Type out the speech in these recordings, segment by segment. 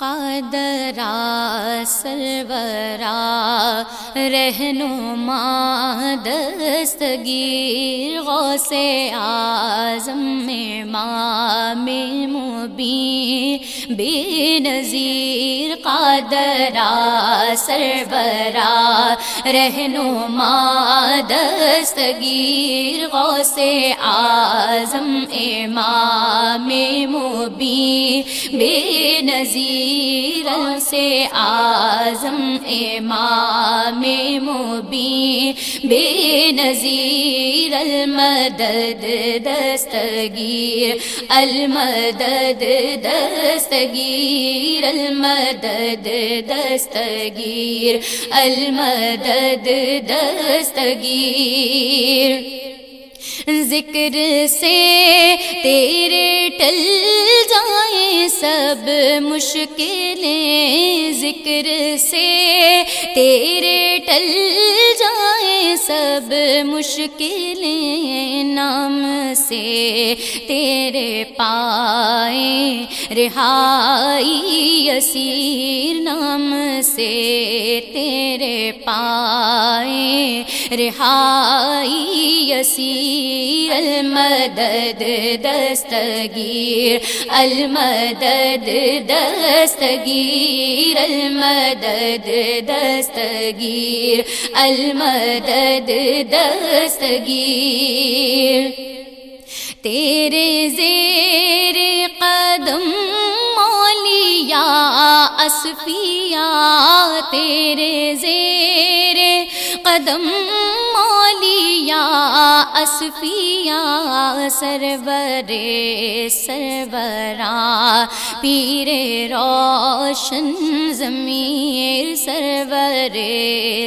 قدرا، سرورا، رہنما، دستگیر، غوث آزم میں مام مبین بے نظیر قادرا سرورا، رہنما، دستگیر، غوث آزم امام مبین بے نظیر سے آزم امام مبین بے نظیر المدد دستگیر المدد دستگیر المدد دستگیر المدد دستگیر۔ ذکر سے تیرے ٹل جائیں سب مشکلیں ذکر سے تیرے ٹل جائیں سب مشکلیں سے تیرے پائیں رہائی اسیر نام سے تیرے پائیں رہائی اسیر المدد دستگیر المدد دستگیر المدد دستگیر المدد دستگیر تیرے زیر قدم مولیا اسفیا تیرے زیر قدم اسفیا سرور سرورا، پیر روشن ضمیر سرور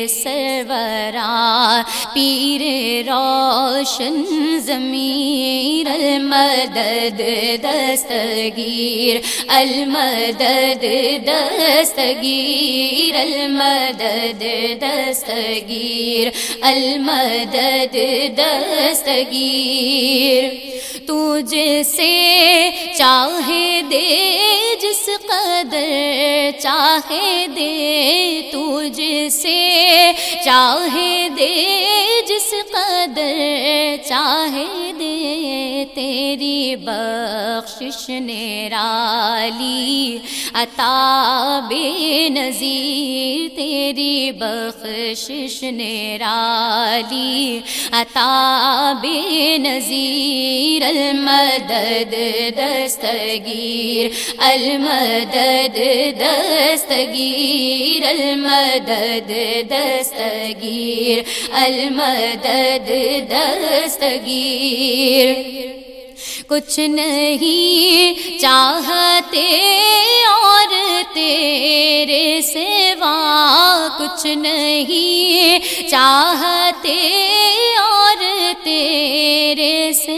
سرورا، پیر روشن ضمیر المدد دستگیر المدد دستگیر المدد دستگیر، المدد دستگیر۔ تجھ سے چاہے دے جس قدر چاہے دے، تجھ سے چاہے دے جس قدر چاہے دے۔ تیری بخشش نرالی عطا بے نظیر، تیری بخشش نرالی۔ عطا بے نظیر، المدد دستگیر۔ المدد دستگیر المدد دستگیر۔ المدد دستگیر۔ کچھ نہیں چاہتے اور تیرے سوا کچھ نہیں چاہتے اور تیرے سے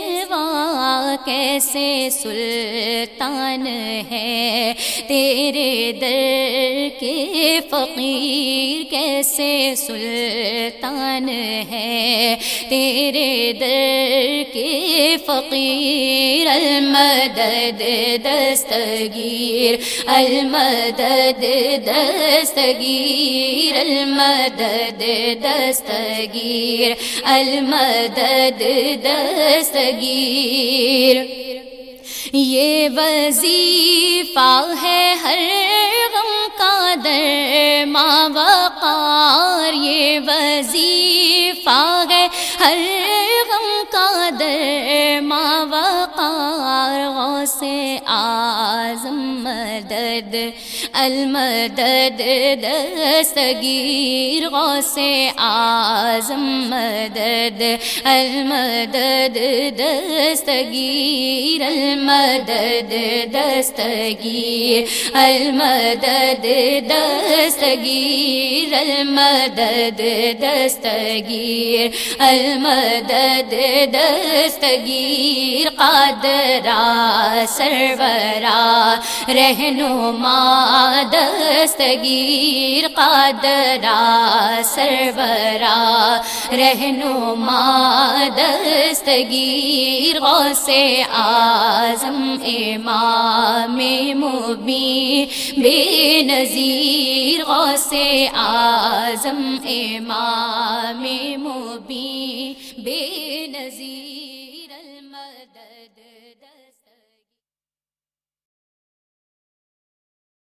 کیسے سلطان ہے تیرے در کے فقیر کیسے سلطان ہے تیرے در کے فقیر المدد دستگیر المدد دستگیر المدد دستگیر المدد دستگیر یہ وظیفہ ہے ہر غم کا در ماں وقار یہ وظیفہ ہے ہر غم کا در ماں وقار غوث آزم مدد المدد دستگیر غوث آزم مدد. المدد دستگیر المدد دستگیر المدد دستگیر المدد دستگیر المدد دستگیر قادرا سرورا رہنما دستگیر قادرا سرورا، رہنما دستگیر، غوث آزم امام مبین، بے نظیر، غوث آزم امام مبین، بے نظیر